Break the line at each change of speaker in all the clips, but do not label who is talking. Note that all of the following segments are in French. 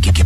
Kiki.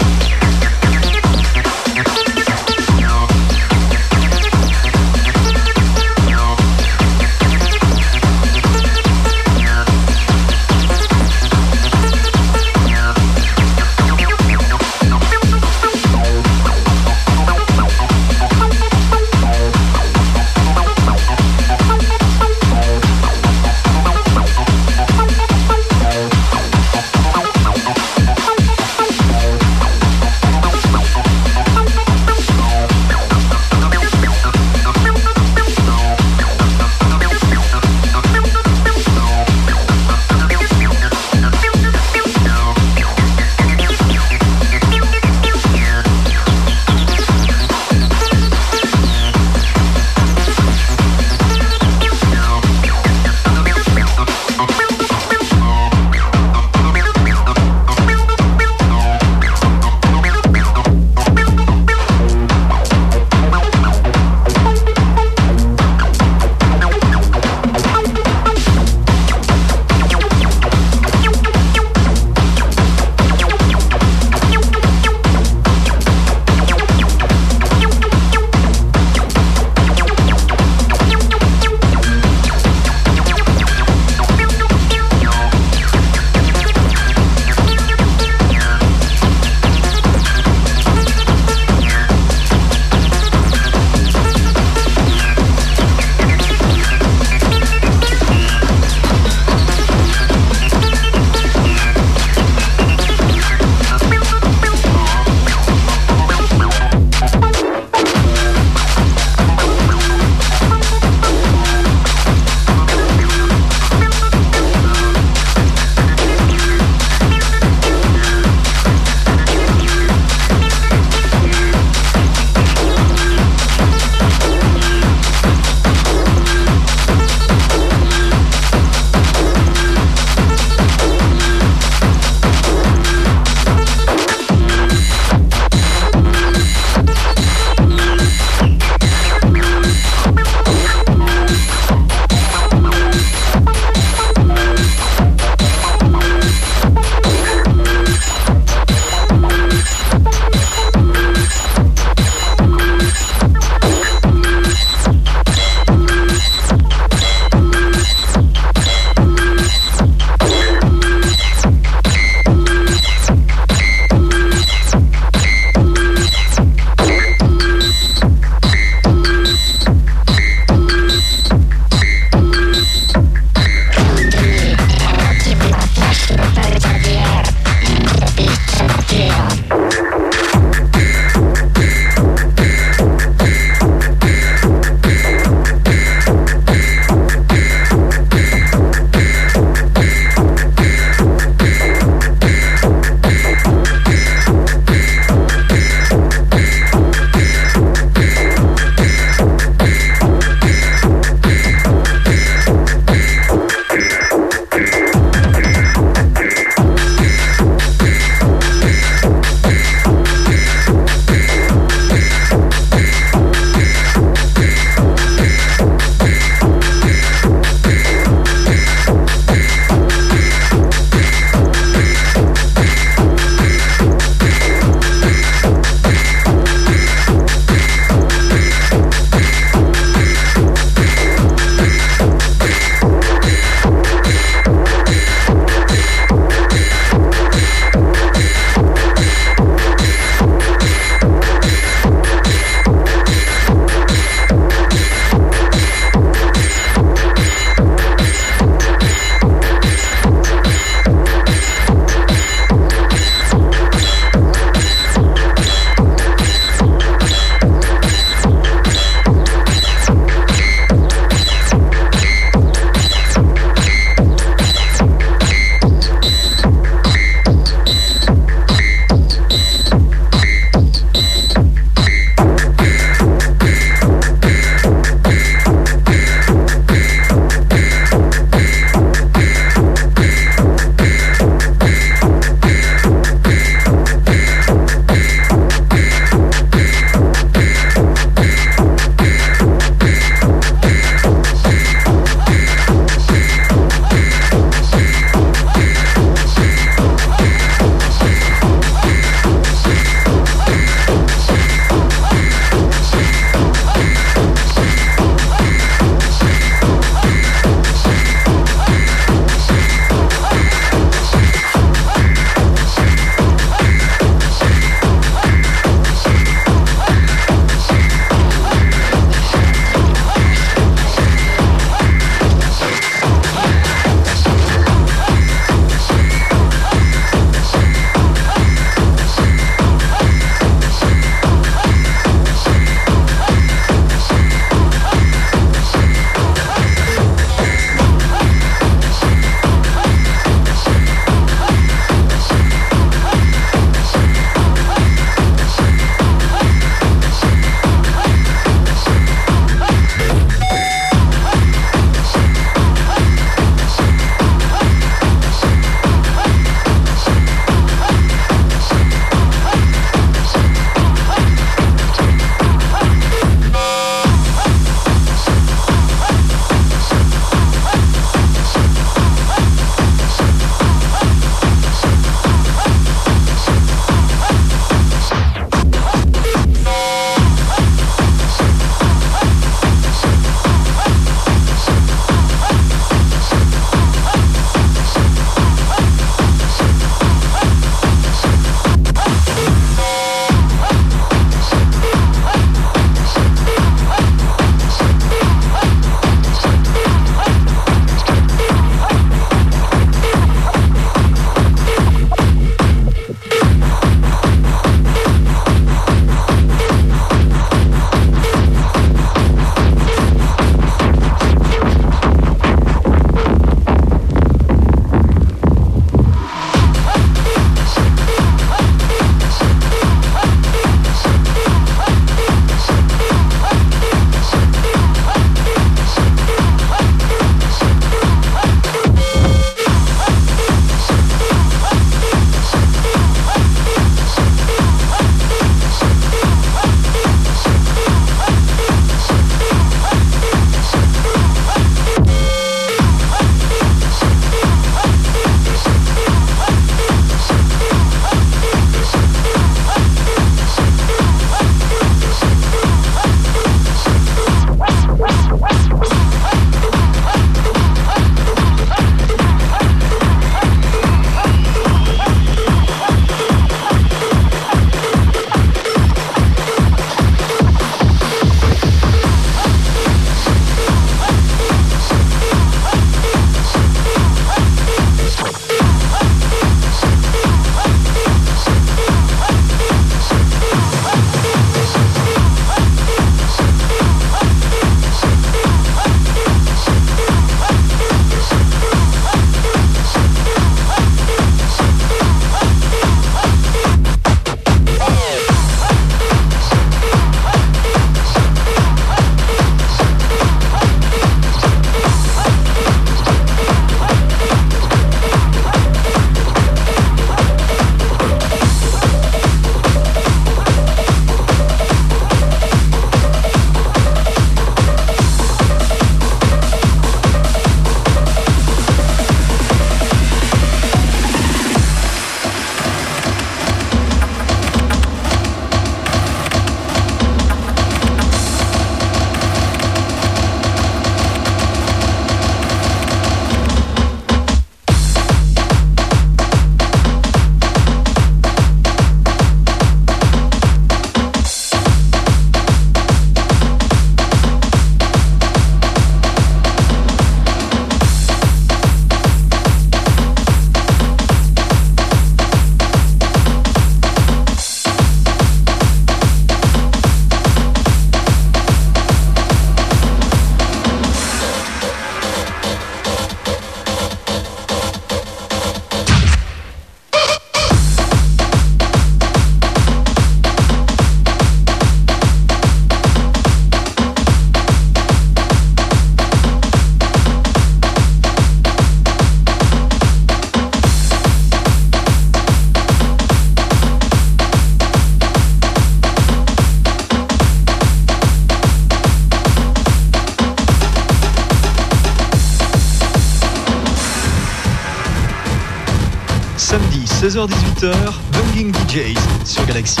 16h-18h, Bunging DJs sur Galaxy.